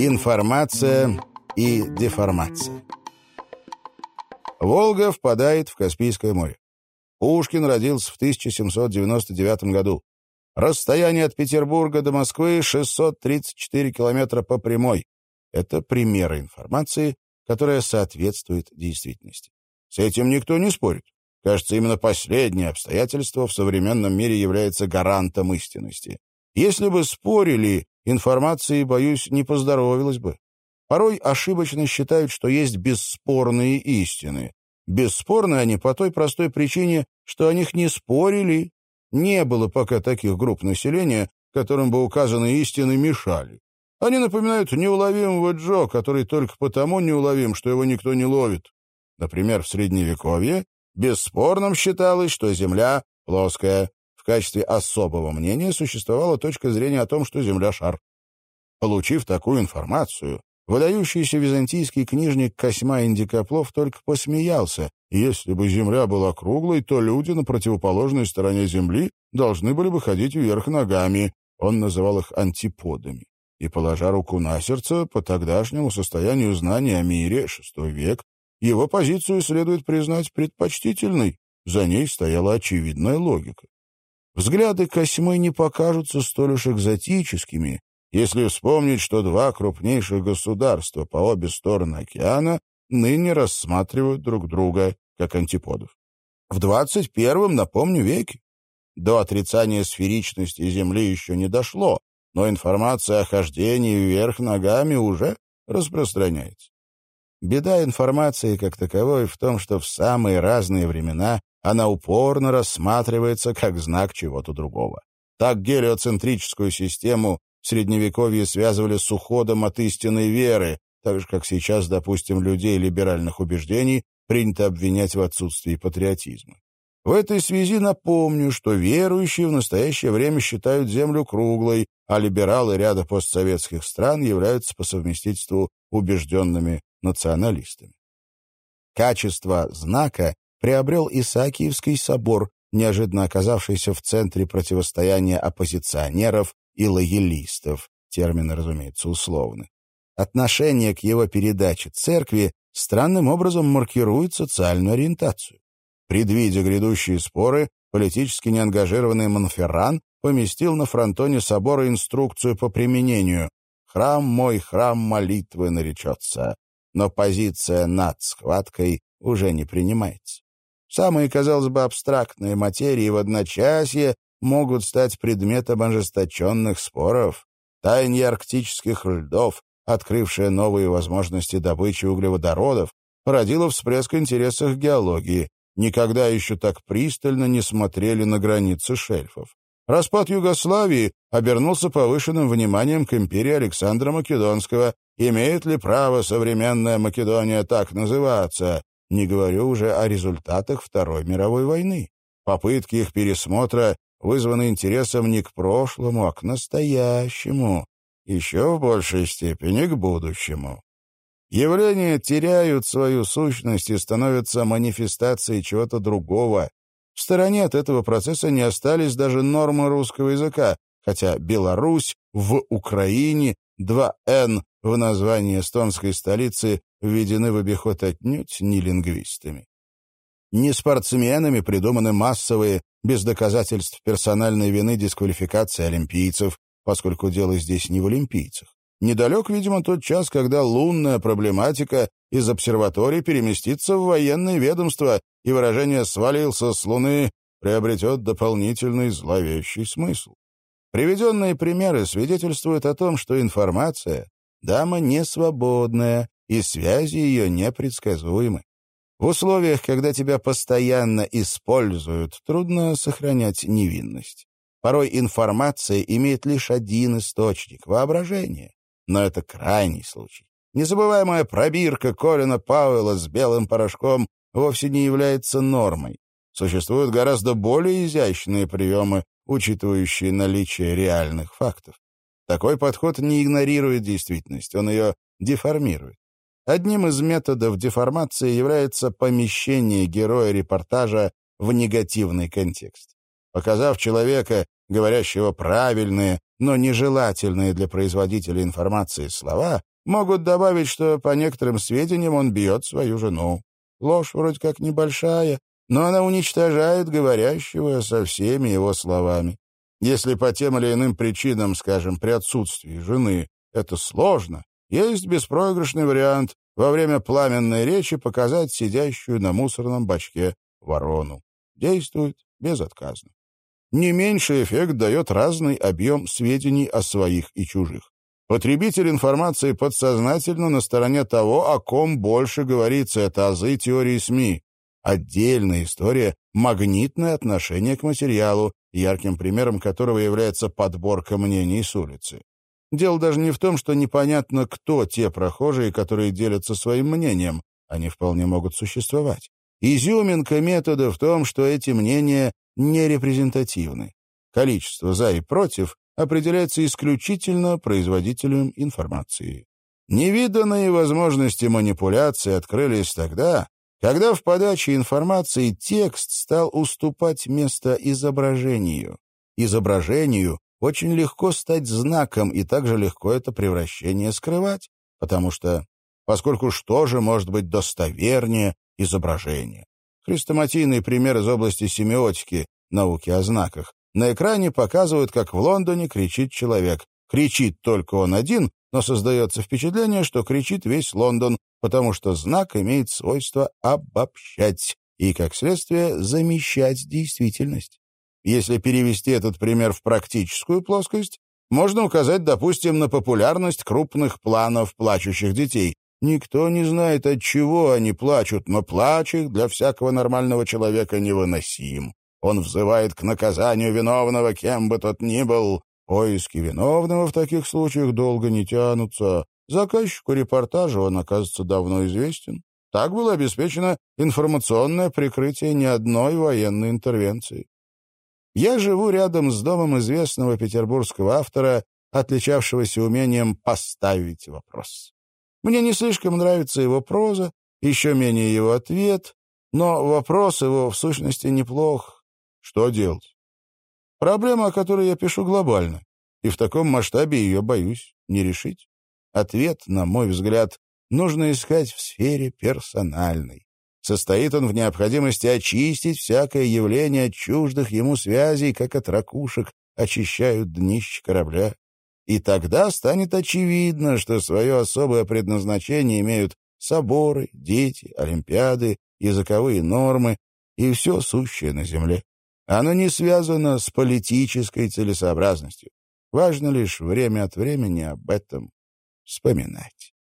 Информация и деформация. Волга впадает в Каспийское море. Пушкин родился в 1799 году. Расстояние от Петербурга до Москвы 634 километра по прямой. Это примеры информации, которая соответствует действительности. С этим никто не спорит. Кажется, именно последнее обстоятельство в современном мире является гарантом истинности. Если бы спорили, информации, боюсь, не поздоровилась бы. Порой ошибочно считают, что есть бесспорные истины. Бесспорны они по той простой причине, что о них не спорили. Не было пока таких групп населения, которым бы указанные истины мешали. Они напоминают неуловимого Джо, который только потому неуловим, что его никто не ловит. Например, в Средневековье бесспорным считалось, что Земля плоская. Качестве особого мнения существовала точка зрения о том, что Земля — шар. Получив такую информацию, выдающийся византийский книжник Косьма Индикоплов только посмеялся. Если бы Земля была круглой, то люди на противоположной стороне Земли должны были бы ходить вверх ногами. Он называл их антиподами. И, положа руку на сердце, по тогдашнему состоянию знания о мире, шестой век, его позицию следует признать предпочтительной, за ней стояла очевидная логика. Взгляды Косьмы не покажутся столь уж экзотическими, если вспомнить, что два крупнейших государства по обе стороны океана ныне рассматривают друг друга как антиподов. В 21-м, напомню, веке до отрицания сферичности Земли еще не дошло, но информация о хождении вверх ногами уже распространяется. Беда информации как таковой в том, что в самые разные времена она упорно рассматривается как знак чего-то другого. Так гелиоцентрическую систему в Средневековье связывали с уходом от истинной веры, так же, как сейчас, допустим, людей либеральных убеждений принято обвинять в отсутствии патриотизма. В этой связи напомню, что верующие в настоящее время считают Землю круглой, а либералы ряда постсоветских стран являются по совместительству убежденными националистами. Качество знака приобрел Исаакиевский собор, неожиданно оказавшийся в центре противостояния оппозиционеров и лоялистов, термины, разумеется, условны. Отношение к его передаче церкви странным образом маркирует социальную ориентацию. Предвидя грядущие споры, политически неангажированный Монферран поместил на фронтоне собора инструкцию по применению «Храм мой, храм молитвы наречется», но позиция над схваткой уже не принимается. Самые, казалось бы, абстрактные материи в одночасье могут стать предметом ожесточенных споров. Таяние арктических льдов, открывшее новые возможности добычи углеводородов, породило всплеск интересов геологии. Никогда еще так пристально не смотрели на границы шельфов. Распад Югославии обернулся повышенным вниманием к империи Александра Македонского. Имеет ли право современная Македония так называться? Не говорю уже о результатах Второй мировой войны. Попытки их пересмотра вызваны интересом не к прошлому, а к настоящему, еще в большей степени к будущему. Явления теряют свою сущность и становятся манифестацией чего-то другого, в стороне от этого процесса не остались даже нормы русского языка, хотя Беларусь в Украине, два «Н» в названии эстонской столицы введены в обиход отнюдь не лингвистами. Не спортсменами придуманы массовые, без доказательств персональной вины дисквалификации олимпийцев, поскольку дело здесь не в олимпийцах. Недалек, видимо, тот час, когда лунная проблематика из обсерватории переместится в военное ведомство, и выражение «свалился с Луны» приобретет дополнительный зловещий смысл. Приведенные примеры свидетельствуют о том, что информация — дама несвободная, и связи ее непредсказуемы. В условиях, когда тебя постоянно используют, трудно сохранять невинность. Порой информация имеет лишь один источник — воображение. Но это крайний случай. Незабываемая пробирка Колина Пауэлла с белым порошком вовсе не является нормой. Существуют гораздо более изящные приемы, учитывающие наличие реальных фактов. Такой подход не игнорирует действительность, он ее деформирует. Одним из методов деформации является помещение героя репортажа в негативный контекст. Показав человека, говорящего правильные, но нежелательные для производителя информации слова, Могут добавить, что по некоторым сведениям он бьет свою жену. Ложь вроде как небольшая, но она уничтожает говорящего со всеми его словами. Если по тем или иным причинам, скажем, при отсутствии жены, это сложно, есть беспроигрышный вариант во время пламенной речи показать сидящую на мусорном бачке ворону. Действует безотказно. Не меньший эффект дает разный объем сведений о своих и чужих. Потребитель информации подсознательно на стороне того, о ком больше говорится. Это азы теории СМИ. Отдельная история — магнитное отношение к материалу, ярким примером которого является подборка мнений с улицы. Дело даже не в том, что непонятно, кто те прохожие, которые делятся своим мнением. Они вполне могут существовать. Изюминка метода в том, что эти мнения нерепрезентативны. Количество «за» и «против» определяется исключительно производителем информации. Невиданные возможности манипуляции открылись тогда, когда в подаче информации текст стал уступать место изображению. Изображению очень легко стать знаком, и также легко это превращение скрывать, потому что, поскольку что же может быть достовернее изображения? Хрестоматийный пример из области семиотики, науки о знаках. На экране показывают, как в Лондоне кричит человек. Кричит только он один, но создается впечатление, что кричит весь Лондон, потому что знак имеет свойство обобщать и, как следствие, замещать действительность. Если перевести этот пример в практическую плоскость, можно указать, допустим, на популярность крупных планов плачущих детей. Никто не знает, от чего они плачут, но плач их для всякого нормального человека невыносим. Он взывает к наказанию виновного, кем бы тот ни был. Поиски виновного в таких случаях долго не тянутся. Заказчику репортажа он, оказывается, давно известен. Так было обеспечено информационное прикрытие ни одной военной интервенции. Я живу рядом с домом известного петербургского автора, отличавшегося умением поставить вопрос. Мне не слишком нравится его проза, еще менее его ответ, но вопрос его в сущности неплох. Что делать? Проблема, о которой я пишу, глобальна, и в таком масштабе ее, боюсь, не решить. Ответ, на мой взгляд, нужно искать в сфере персональной. Состоит он в необходимости очистить всякое явление от чуждых ему связей, как от ракушек очищают днище корабля. И тогда станет очевидно, что свое особое предназначение имеют соборы, дети, олимпиады, языковые нормы и все сущее на земле. Оно не связано с политической целесообразностью. Важно лишь время от времени об этом вспоминать.